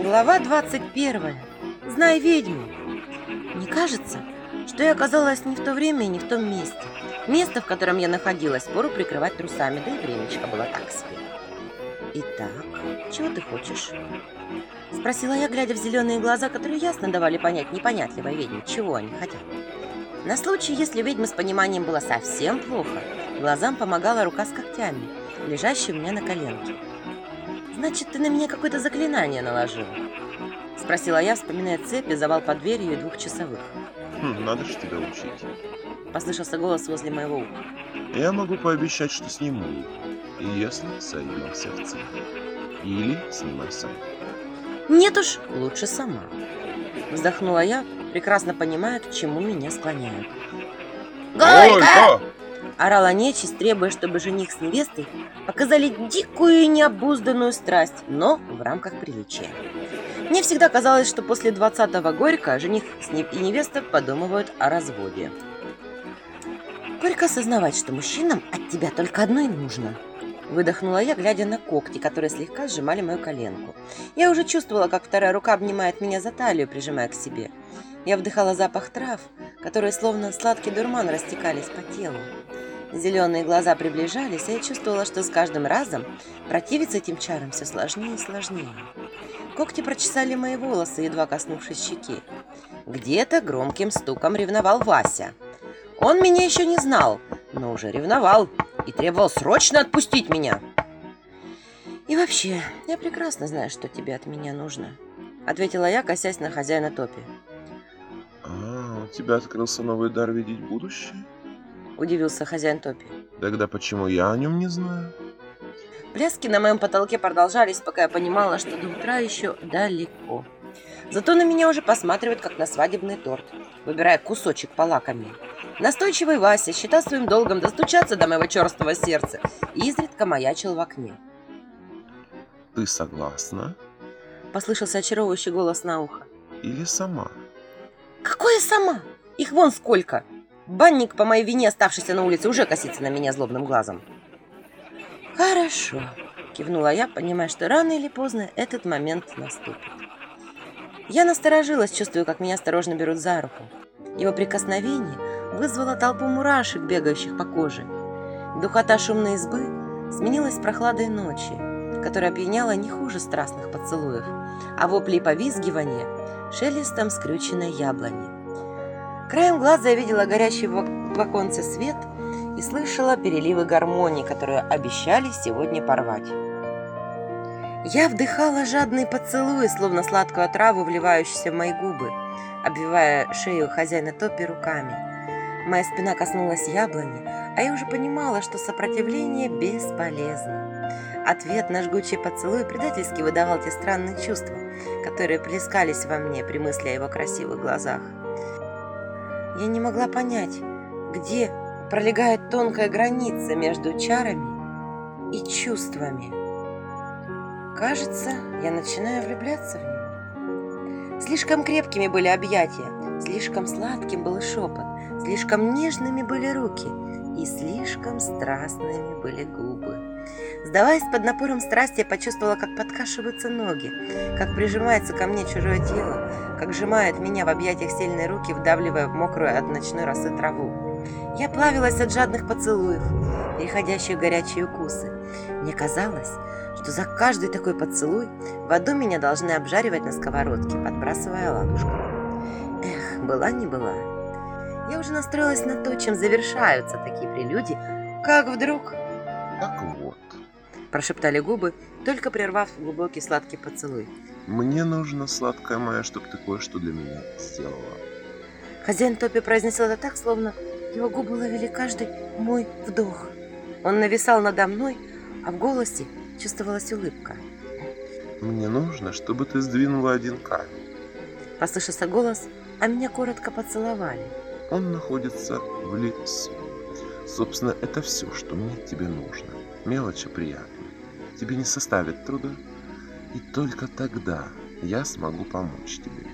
Глава 21. Знай ведьму. Не кажется, что я оказалась не в то время и не в том месте. Место, в котором я находилась, пору прикрывать трусами, да и времечко было так себе. Итак, чего ты хочешь? Спросила я, глядя в зеленые глаза, которые ясно давали понять непонятливой ведьме, чего они хотят. На случай, если ведьма с пониманием было совсем плохо, глазам помогала рука с когтями, лежащая у меня на коленке. «Значит, ты на меня какое-то заклинание наложил?» Спросила я, вспоминая цепи, завал под дверью и двухчасовых. Хм, надо же тебя учить. Послышался голос возле моего уха. Я могу пообещать, что сниму их, если сойдемся в цене. Или снимай сам. Нет уж, лучше сама. Вздохнула я, прекрасно понимая, к чему меня склоняют. Гойка! Орала нечисть, требуя, чтобы жених с невестой показали дикую и необузданную страсть, но в рамках приличия. Мне всегда казалось, что после двадцатого горька жених и невеста подумывают о разводе. Горько осознавать, что мужчинам от тебя только одно и нужно. Выдохнула я, глядя на когти, которые слегка сжимали мою коленку. Я уже чувствовала, как вторая рука обнимает меня за талию, прижимая к себе. Я вдыхала запах трав, которые словно сладкий дурман растекались по телу. Зеленые глаза приближались, а я чувствовала, что с каждым разом противиться этим чарам все сложнее и сложнее. Когти прочесали мои волосы, едва коснувшись щеки. Где-то громким стуком ревновал Вася. Он меня еще не знал, но уже ревновал и требовал срочно отпустить меня. И вообще, я прекрасно знаю, что тебе от меня нужно, ответила я, косясь на хозяина Топи. А, у тебя открылся новый дар видеть будущее? Удивился хозяин Топи. Тогда почему я о нем не знаю? Пляски на моем потолке продолжались, пока я понимала, что до утра еще далеко. Зато на меня уже посматривают, как на свадебный торт, выбирая кусочек полакомее. Настойчивый Вася считал своим долгом достучаться до моего черстого сердца и изредка маячил в окне. Ты согласна? Послышался очаровывающий голос на ухо. Или сама? Какое сама? Их вон сколько! Банник по моей вине, оставшийся на улице, уже косится на меня злобным глазом. Хорошо, кивнула я, понимая, что рано или поздно этот момент наступит. Я насторожилась, чувствуя, как меня осторожно берут за руку. Его прикосновение вызвало толпу мурашек, бегающих по коже. Духота шумной избы сменилась прохладой ночи, которая опьяняла не хуже страстных поцелуев, а вопли и повизгивания шелестом скрюченной яблони. Краем глаза я видела горящий в оконце свет и слышала переливы гармонии, которые обещали сегодня порвать. Я вдыхала жадные поцелуи, словно сладкую отраву, вливающуюся в мои губы, обвивая шею хозяина Топи руками. Моя спина коснулась яблони, а я уже понимала, что сопротивление бесполезно. Ответ на жгучий поцелуй предательски выдавал те странные чувства, которые плескались во мне при мысли о его красивых глазах. Я не могла понять, где пролегает тонкая граница между чарами и чувствами. Кажется, я начинаю влюбляться в него. Слишком крепкими были объятия, слишком сладким был шепот, слишком нежными были руки и слишком страстными были губы. Сдаваясь под напором страсти, я почувствовала, как подкашиваются ноги, как прижимается ко мне чужое тело, как сжимает меня в объятиях сильные руки, вдавливая в мокрую от ночной росы траву. Я плавилась от жадных поцелуев, переходящих в горячие укусы. Мне казалось, что за каждый такой поцелуй в аду меня должны обжаривать на сковородке, подбрасывая ладушку. Эх, была не была. Я уже настроилась на то, чем завершаются такие прелюдии, как вдруг... Так вот. Прошептали губы, только прервав глубокий сладкий поцелуй. Мне нужно, сладкая моя, чтобы ты кое-что для меня сделала. Хозяин Топи произнесел это так, словно его губы ловили каждый мой вдох. Он нависал надо мной, а в голосе чувствовалась улыбка. Мне нужно, чтобы ты сдвинула один камень. Послышался голос, а меня коротко поцеловали. Он находится в лесу. Собственно, это все, что мне от тебя нужно. Мелочи приятно. Тебе не составит труда. И только тогда я смогу помочь тебе.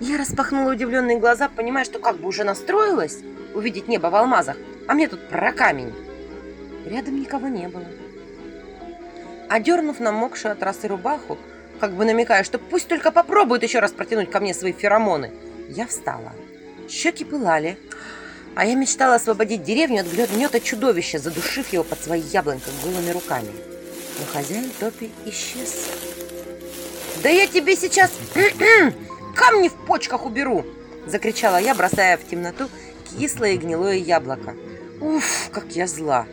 Я распахнула удивленные глаза, понимая, что как бы уже настроилась увидеть небо в алмазах, а мне тут про камень. Рядом никого не было. Одернув намокшую от росы рубаху, как бы намекая, что пусть только попробует еще раз протянуть ко мне свои феромоны. Я встала. Щеки пылали, а я мечтала освободить деревню от гнета чудовища, задушив его под своей яблонькой голыми руками. Но хозяин Топи исчез. «Да я тебе сейчас камни в почках уберу!» Закричала я, бросая в темноту кислое и гнилое яблоко. Уф, как я зла!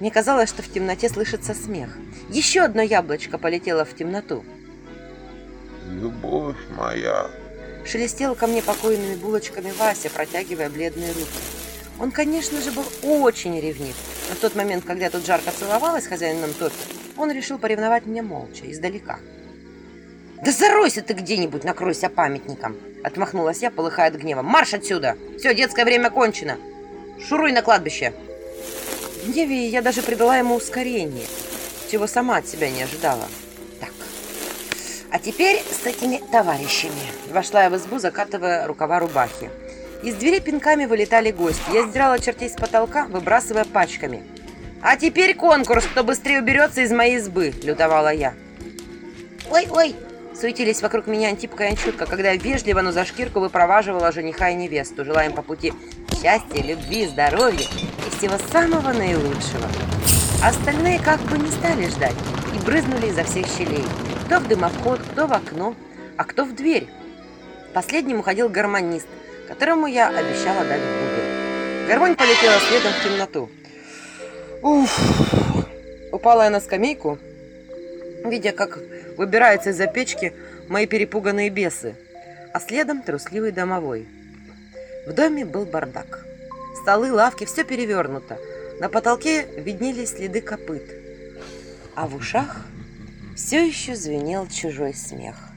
Мне казалось, что в темноте слышится смех. Еще одно яблочко полетело в темноту. Любовь моя. Шелестел ко мне покойными булочками Вася, протягивая бледные руки. Он, конечно же, был очень ревнив, но в тот момент, когда я тут жарко целовалась с хозяином Топи, он решил поревновать меня молча, издалека. «Да заройся ты где-нибудь, накройся памятником!» Отмахнулась я, полыхая от гнева. «Марш отсюда! Все, детское время кончено! Шуруй на кладбище!» В гневе я даже придала ему ускорение, чего сама от себя не ожидала. А теперь с этими товарищами. Вошла я в избу, закатывая рукава рубахи. Из двери пинками вылетали гости. Я сдирала чертей с потолка, выбрасывая пачками. «А теперь конкурс, кто быстрее уберется из моей избы!» – лютовала я. «Ой-ой!» – суетились вокруг меня Антипка и Анчутка, когда я вежливо, но за шкирку выпроваживала жениха и невесту, желая им по пути счастья, любви, здоровья и всего самого наилучшего. Остальные как бы не стали ждать брызнули изо всех щелей. Кто в дымоход, кто в окно, а кто в дверь. Последним уходил гармонист, которому я обещала дать бубен. Гармонь полетела следом в темноту. Уф! Упала я на скамейку, видя, как выбираются из-за печки мои перепуганные бесы, а следом трусливый домовой. В доме был бардак. Столы, лавки, все перевернуто. На потолке виднелись следы копыт. А в ушах все еще звенел чужой смех.